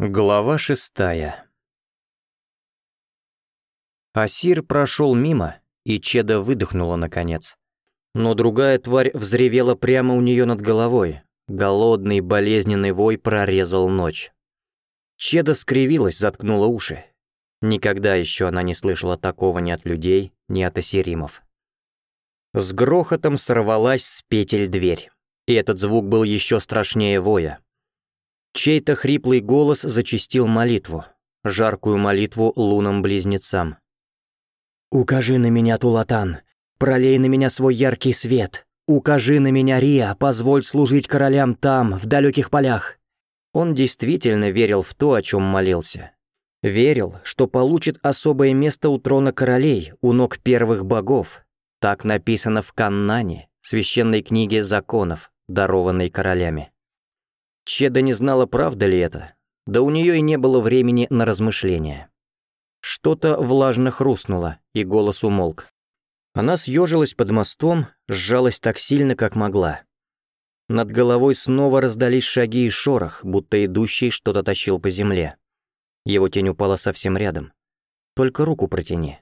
Глава шестая Асир прошел мимо, и Чеда выдохнула наконец. Но другая тварь взревела прямо у нее над головой. Голодный, болезненный вой прорезал ночь. Чеда скривилась, заткнула уши. Никогда еще она не слышала такого ни от людей, ни от асиримов. С грохотом сорвалась с петель дверь. И этот звук был еще страшнее воя. Чей-то хриплый голос зачистил молитву, жаркую молитву лунам-близнецам. «Укажи на меня, Тулатан, пролей на меня свой яркий свет, укажи на меня, Рия, позволь служить королям там, в далеких полях». Он действительно верил в то, о чем молился. Верил, что получит особое место у трона королей, у ног первых богов. Так написано в Каннане, священной книге законов, дарованной королями. Чеда не знала, правда ли это, да у нее и не было времени на размышления. Что-то влажно хрустнуло, и голос умолк. Она съежилась под мостом, сжалась так сильно, как могла. Над головой снова раздались шаги и шорох, будто идущий что-то тащил по земле. Его тень упала совсем рядом. Только руку протяни.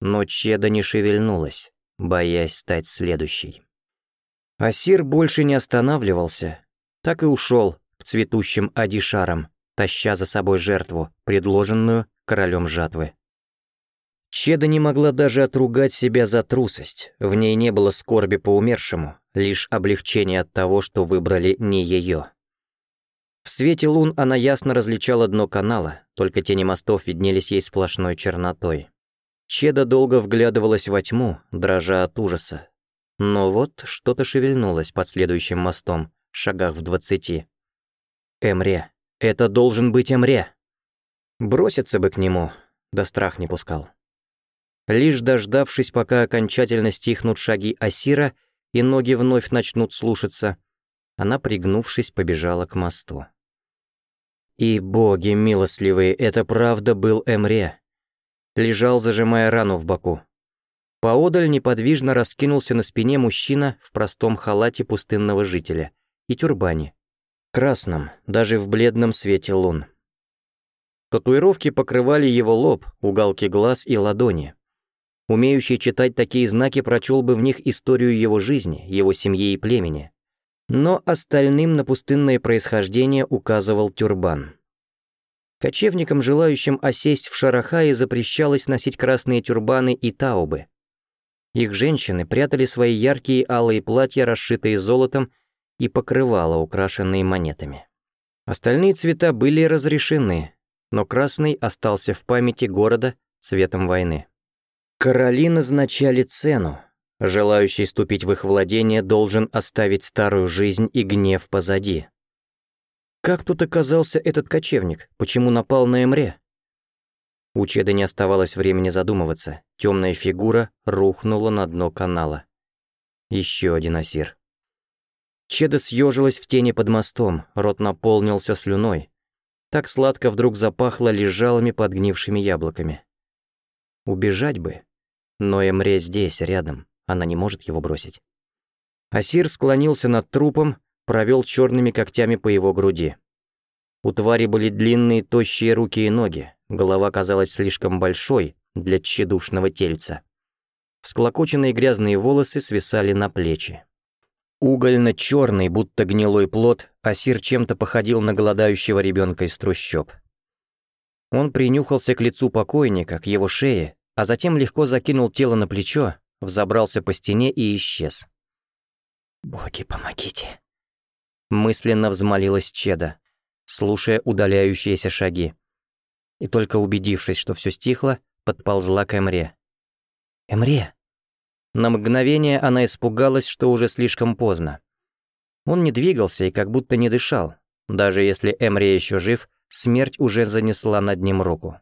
Но Чеда не шевельнулась, боясь стать следующей. Асир больше не останавливался, так и ушел, цветущим адишаром, таща за собой жертву, предложенную королем жатвы. Чеда не могла даже отругать себя за трусость, в ней не было скорби по умершему, лишь облегчение от того, что выбрали не ее. В свете лун она ясно различала дно канала, только тени мостов виднелись ей сплошной чернотой. Чеда долго вглядывалась во тьму, дрожа от ужаса. Но вот что-то шевельнулось под следующим мостом, шагах в двадцати. Эмре. Это должен быть Эмре. Броситься бы к нему, да страх не пускал. Лишь дождавшись, пока окончательно стихнут шаги Асира и ноги вновь начнут слушаться, она, пригнувшись, побежала к мосту. И боги милостливые, это правда был Эмре. Лежал, зажимая рану в боку. Поодаль неподвижно раскинулся на спине мужчина в простом халате пустынного жителя и тюрбане, Красным, даже в бледном свете лун. Татуировки покрывали его лоб, уголки глаз и ладони. Умеющий читать такие знаки прочел бы в них историю его жизни, его семьи и племени. Но остальным на пустынное происхождение указывал тюрбан. Кочевникам, желающим осесть в Шарахае, запрещалось носить красные тюрбаны и таубы. Их женщины прятали свои яркие алые платья, расшитые золотом, и покрывала, украшенные монетами. Остальные цвета были разрешены, но красный остался в памяти города цветом войны. Короли назначали цену. Желающий ступить в их владение должен оставить старую жизнь и гнев позади. Как тут оказался этот кочевник? Почему напал на Эмре? У Чеда не оставалось времени задумываться. Темная фигура рухнула на дно канала. Еще один асир. Чеда съежилась в тени под мостом, рот наполнился слюной. Так сладко вдруг запахло лежалыми подгнившими яблоками. Убежать бы. Но Эмре здесь, рядом. Она не может его бросить. Асир склонился над трупом, провел черными когтями по его груди. У твари были длинные тощие руки и ноги, голова казалась слишком большой для тщедушного тельца. Всклокоченные грязные волосы свисали на плечи. Угольно-черный, будто гнилой плод, Асир чем-то походил на голодающего ребенка из трущоб. Он принюхался к лицу покойника, к его шее, а затем легко закинул тело на плечо, взобрался по стене и исчез. «Боги, помогите!» Мысленно взмолилась Чеда, слушая удаляющиеся шаги. И только убедившись, что все стихло, подползла к Эмре. «Эмре!» На мгновение она испугалась, что уже слишком поздно. Он не двигался и как будто не дышал. Даже если Эмри еще жив, смерть уже занесла над ним руку.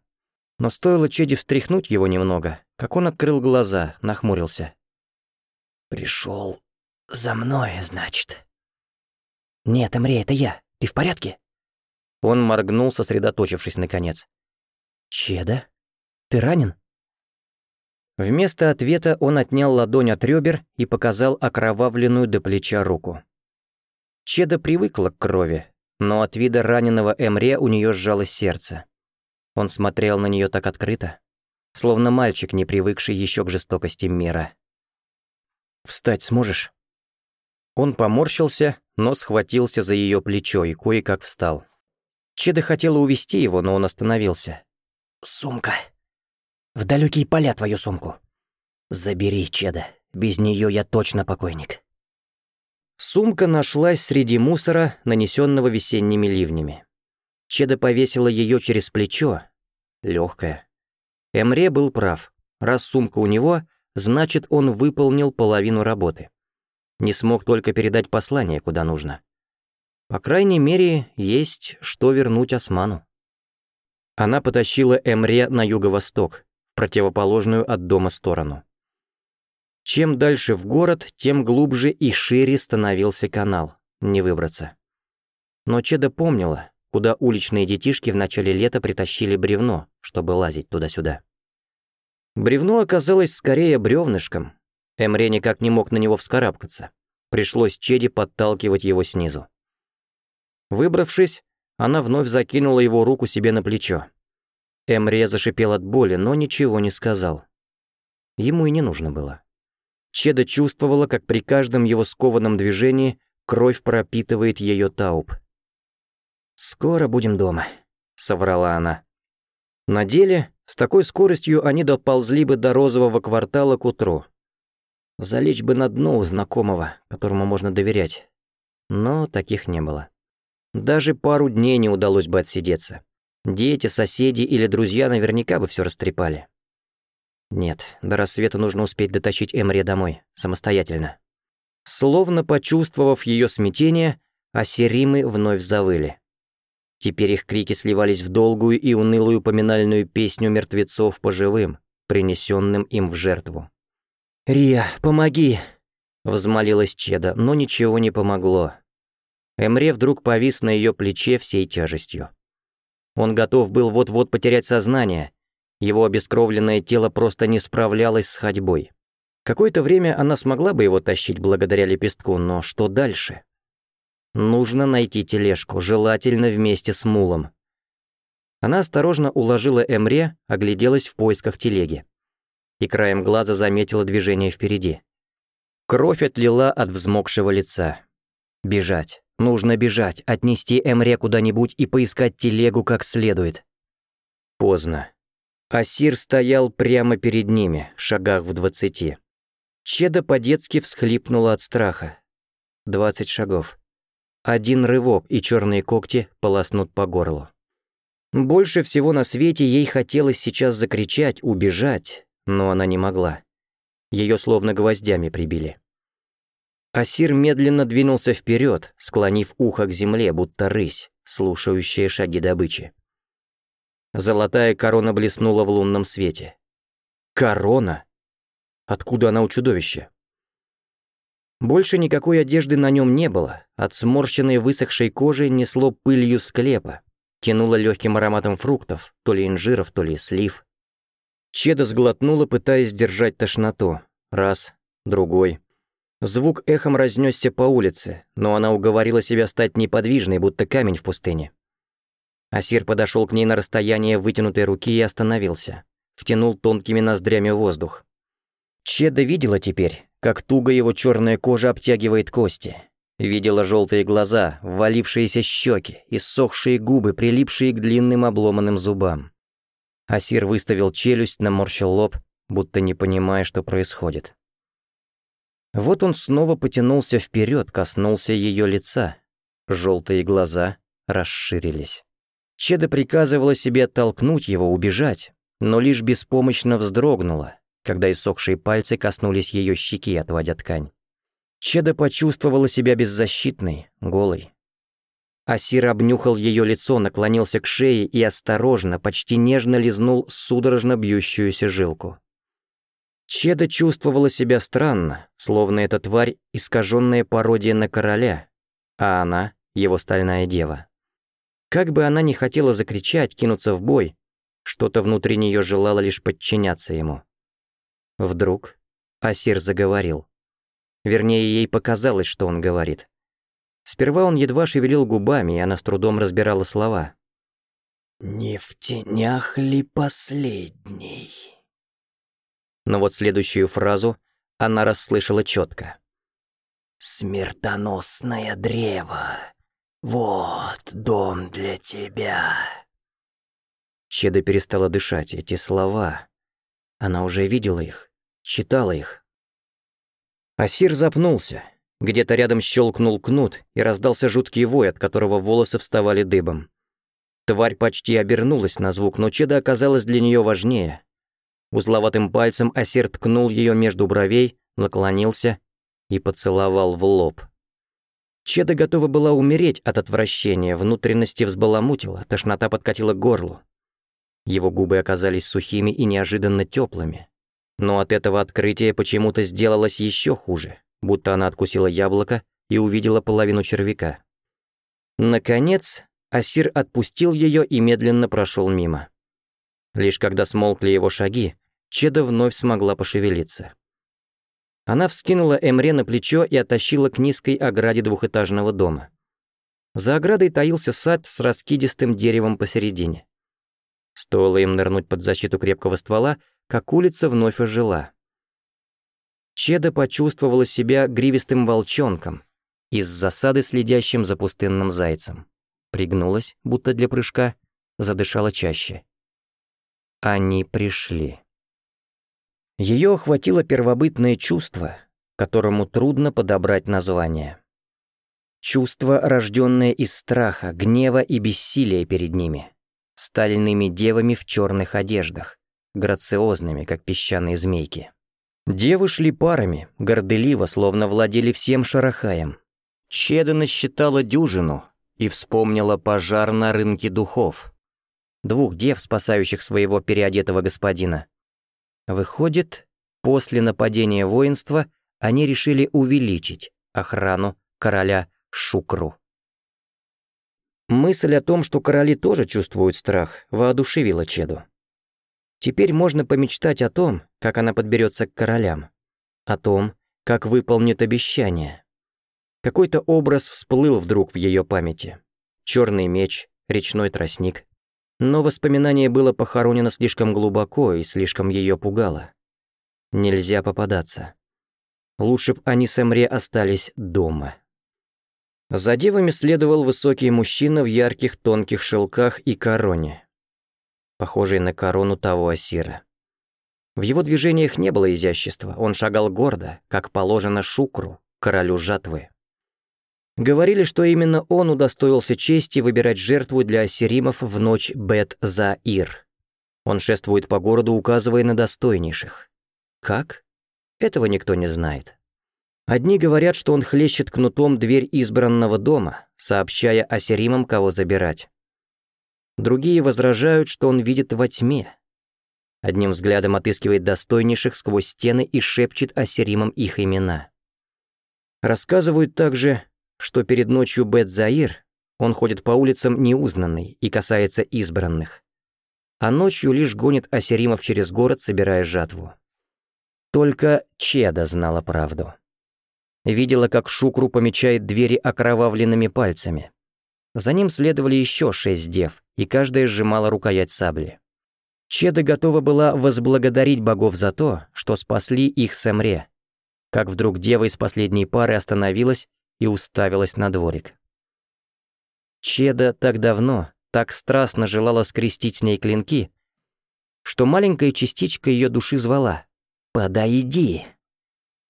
Но стоило Чеди встряхнуть его немного, как он открыл глаза, нахмурился. «Пришел за мной, значит?» «Нет, Эмри, это я. Ты в порядке?» Он моргнул, сосредоточившись наконец. «Чеда? Ты ранен?» Вместо ответа он отнял ладонь от ребер и показал окровавленную до плеча руку. Чеда привыкла к крови, но от вида раненого Эмре у нее сжалось сердце. Он смотрел на нее так открыто, словно мальчик, не привыкший еще к жестокости мира. «Встать сможешь?» Он поморщился, но схватился за ее плечо и кое-как встал. Чеда хотела увести его, но он остановился. «Сумка!» в далекие поля твою сумку. Забери, Чеда, без нее я точно покойник. Сумка нашлась среди мусора, нанесенного весенними ливнями. Чеда повесила ее через плечо. Легкая. Эмре был прав. Раз сумка у него, значит, он выполнил половину работы. Не смог только передать послание, куда нужно. По крайней мере, есть что вернуть Осману. Она потащила Эмре на юго-восток, противоположную от дома сторону. Чем дальше в город, тем глубже и шире становился канал, не выбраться. Но Чеда помнила, куда уличные детишки в начале лета притащили бревно, чтобы лазить туда-сюда. Бревно оказалось скорее бревнышком. Эмре никак не мог на него вскарабкаться. Пришлось Чеди подталкивать его снизу. Выбравшись, она вновь закинула его руку себе на плечо. Эмре зашипел от боли, но ничего не сказал. Ему и не нужно было. Чеда чувствовала, как при каждом его скованном движении кровь пропитывает ее тауп. «Скоро будем дома», — соврала она. На деле, с такой скоростью они доползли бы до розового квартала к утру. Залечь бы на дно у знакомого, которому можно доверять. Но таких не было. Даже пару дней не удалось бы отсидеться. Дети, соседи или друзья наверняка бы все растрепали. Нет, до рассвета нужно успеть дотащить Эмри домой, самостоятельно. Словно почувствовав ее смятение, асеримы вновь завыли. Теперь их крики сливались в долгую и унылую поминальную песню мертвецов по живым, принесенным им в жертву. «Рия, помоги!» — взмолилась Чеда, но ничего не помогло. Эмре вдруг повис на ее плече всей тяжестью. Он готов был вот-вот потерять сознание. Его обескровленное тело просто не справлялось с ходьбой. Какое-то время она смогла бы его тащить благодаря лепестку, но что дальше? Нужно найти тележку, желательно вместе с мулом. Она осторожно уложила Эмре, огляделась в поисках телеги. И краем глаза заметила движение впереди. Кровь отлила от взмокшего лица. Бежать. Нужно бежать, отнести Эмре куда-нибудь и поискать телегу как следует. Поздно. Асир стоял прямо перед ними, шагах в двадцати. Чеда по-детски всхлипнула от страха. Двадцать шагов. Один рывок, и черные когти полоснут по горлу. Больше всего на свете ей хотелось сейчас закричать, убежать, но она не могла. Ее словно гвоздями прибили. Асир медленно двинулся вперед, склонив ухо к земле, будто рысь, слушающая шаги добычи. Золотая корона блеснула в лунном свете. Корона? Откуда она у чудовища? Больше никакой одежды на нем не было, от сморщенной высохшей кожи несло пылью склепа, тянуло легким ароматом фруктов, то ли инжиров, то ли слив. Чеда сглотнула, пытаясь сдержать тошноту. Раз, другой. Звук эхом разнесся по улице, но она уговорила себя стать неподвижной, будто камень в пустыне. Асир подошел к ней на расстояние вытянутой руки и остановился. Втянул тонкими ноздрями воздух. Чеда видела теперь, как туго его черная кожа обтягивает кости. Видела желтые глаза, ввалившиеся щеки, иссохшие губы, прилипшие к длинным обломанным зубам. Асир выставил челюсть, наморщил лоб, будто не понимая, что происходит. Вот он снова потянулся вперед, коснулся ее лица. Желтые глаза расширились. Чеда приказывала себе оттолкнуть его, убежать, но лишь беспомощно вздрогнула, когда иссохшие пальцы коснулись ее щеки, отводя ткань. Чеда почувствовала себя беззащитной, голой. Асир обнюхал ее лицо, наклонился к шее и осторожно, почти нежно лизнул судорожно бьющуюся жилку. Чеда чувствовала себя странно, словно эта тварь — искаженная пародия на короля, а она — его стальная дева. Как бы она ни хотела закричать, кинуться в бой, что-то внутри нее желало лишь подчиняться ему. Вдруг Асир заговорил. Вернее, ей показалось, что он говорит. Сперва он едва шевелил губами, и она с трудом разбирала слова. «Не в тенях ли последний?» но вот следующую фразу она расслышала четко. «Смертоносное древо. Вот дом для тебя». Чеда перестала дышать, эти слова. Она уже видела их, читала их. Асир запнулся. Где-то рядом щелкнул кнут, и раздался жуткий вой, от которого волосы вставали дыбом. Тварь почти обернулась на звук, но Чеда оказалась для нее важнее — Узловатым пальцем Асир ткнул ее между бровей, наклонился и поцеловал в лоб. Чеда готова была умереть от отвращения, внутренности взбаламутила, тошнота подкатила к горлу. Его губы оказались сухими и неожиданно теплыми. Но от этого открытия почему-то сделалось еще хуже, будто она откусила яблоко и увидела половину червяка. Наконец, Асир отпустил ее и медленно прошел мимо. Лишь когда смолкли его шаги, Чеда вновь смогла пошевелиться. Она вскинула Эмре на плечо и оттащила к низкой ограде двухэтажного дома. За оградой таился сад с раскидистым деревом посередине. Стоило им нырнуть под защиту крепкого ствола, как улица вновь ожила. Чеда почувствовала себя гривистым волчонком, из засады следящим за пустынным зайцем. Пригнулась, будто для прыжка, задышала чаще. Они пришли. Ее охватило первобытное чувство, которому трудно подобрать название. Чувство, рожденное из страха, гнева и бессилия перед ними, стальными девами в черных одеждах, грациозными, как песчаные змейки. Девы шли парами, горделиво, словно владели всем шарахаем. Чеда насчитала дюжину и вспомнила пожар на рынке духов — двух дев, спасающих своего переодетого господина. Выходит, после нападения воинства они решили увеличить охрану короля Шукру. Мысль о том, что короли тоже чувствуют страх, воодушевила Чеду. Теперь можно помечтать о том, как она подберется к королям, о том, как выполнит обещание. Какой-то образ всплыл вдруг в ее памяти. Черный меч, речной тростник, но воспоминание было похоронено слишком глубоко и слишком ее пугало. Нельзя попадаться. Лучше б они с Эмре остались дома. За девами следовал высокий мужчина в ярких тонких шелках и короне, похожий на корону того асира. В его движениях не было изящества, он шагал гордо, как положено шукру, королю жатвы. Говорили, что именно он удостоился чести выбирать жертву для ассиримов в ночь Бет-За-Ир. Он шествует по городу, указывая на достойнейших. Как? Этого никто не знает. Одни говорят, что он хлещет кнутом дверь избранного дома, сообщая ассиримам, кого забирать. Другие возражают, что он видит во тьме. Одним взглядом отыскивает достойнейших сквозь стены и шепчет ассиримам их имена. Рассказывают также, что перед ночью Бет-Заир он ходит по улицам неузнанный и касается избранных, а ночью лишь гонит асеримов через город, собирая жатву. Только Чеда знала правду. Видела, как Шукру помечает двери окровавленными пальцами. За ним следовали еще шесть дев, и каждая сжимала рукоять сабли. Чеда готова была возблагодарить богов за то, что спасли их Сэмре, как вдруг дева из последней пары остановилась и уставилась на дворик. Чеда так давно, так страстно желала скрестить с ней клинки, что маленькая частичка ее души звала «Подойди!».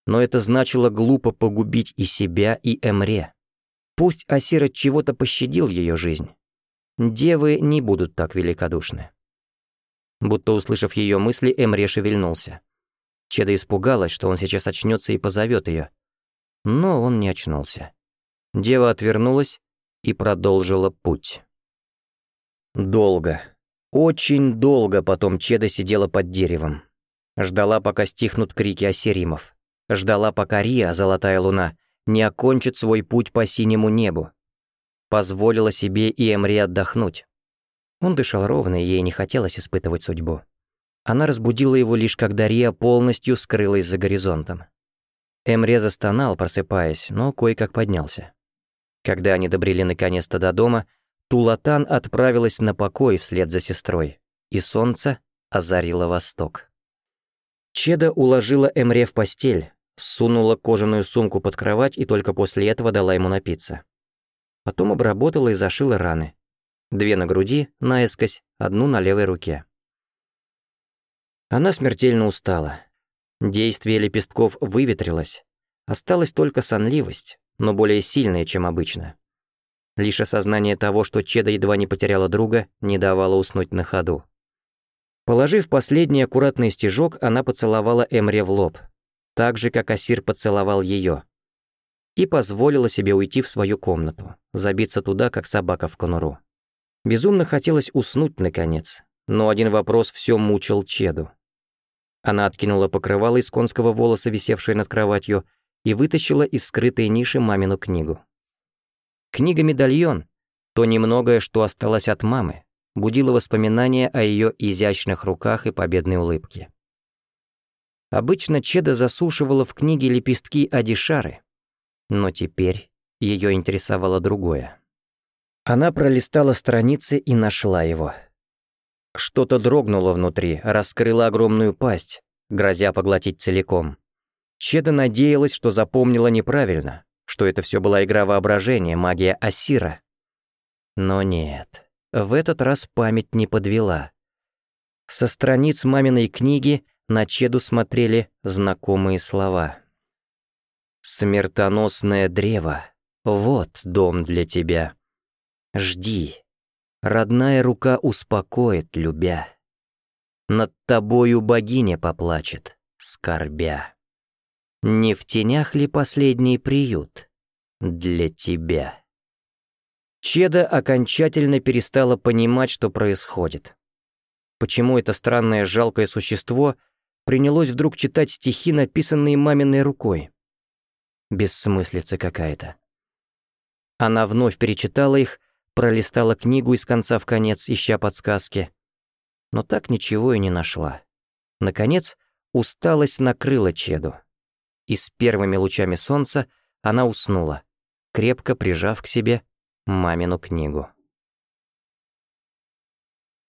Но это значило глупо погубить и себя, и Эмре. Пусть Асир от чего-то пощадил ее жизнь. Девы не будут так великодушны. Будто услышав ее мысли, Эмре шевельнулся. Чеда испугалась, что он сейчас очнется и позовет ее но он не очнулся. Дева отвернулась и продолжила путь. Долго, очень долго потом Чеда сидела под деревом. Ждала, пока стихнут крики осеримов. Ждала, пока Рия, золотая луна, не окончит свой путь по синему небу. Позволила себе и Эмри отдохнуть. Он дышал ровно, и ей не хотелось испытывать судьбу. Она разбудила его лишь когда Рия полностью скрылась за горизонтом. Эмре застонал, просыпаясь, но кое-как поднялся. Когда они добрели наконец-то до дома, Тулатан отправилась на покой вслед за сестрой, и солнце озарило восток. Чеда уложила Эмре в постель, сунула кожаную сумку под кровать и только после этого дала ему напиться. Потом обработала и зашила раны. Две на груди, наискось, одну на левой руке. Она смертельно устала, Действие лепестков выветрилось. Осталась только сонливость, но более сильная, чем обычно. Лишь осознание того, что Чеда едва не потеряла друга, не давало уснуть на ходу. Положив последний аккуратный стежок, она поцеловала Эмре в лоб, так же, как Асир поцеловал ее, и позволила себе уйти в свою комнату, забиться туда, как собака в конуру. Безумно хотелось уснуть, наконец, но один вопрос все мучил Чеду. Она откинула покрывало из конского волоса, висевшее над кроватью, и вытащила из скрытой ниши мамину книгу. Книга-медальон, то немногое, что осталось от мамы, будила воспоминания о ее изящных руках и победной улыбке. Обычно Чеда засушивала в книге лепестки Адишары, но теперь ее интересовало другое. Она пролистала страницы и нашла его — что-то дрогнуло внутри, раскрыло огромную пасть, грозя поглотить целиком. Чеда надеялась, что запомнила неправильно, что это все была игра воображения, магия Асира. Но нет, в этот раз память не подвела. Со страниц маминой книги на Чеду смотрели знакомые слова. «Смертоносное древо, вот дом для тебя. Жди». Родная рука успокоит, любя. Над тобою богиня поплачет, скорбя. Не в тенях ли последний приют для тебя? Чеда окончательно перестала понимать, что происходит. Почему это странное жалкое существо принялось вдруг читать стихи, написанные маминой рукой? Бессмыслица какая-то. Она вновь перечитала их, пролистала книгу из конца в конец, ища подсказки. Но так ничего и не нашла. Наконец, усталость накрыла Чеду. И с первыми лучами солнца она уснула, крепко прижав к себе мамину книгу.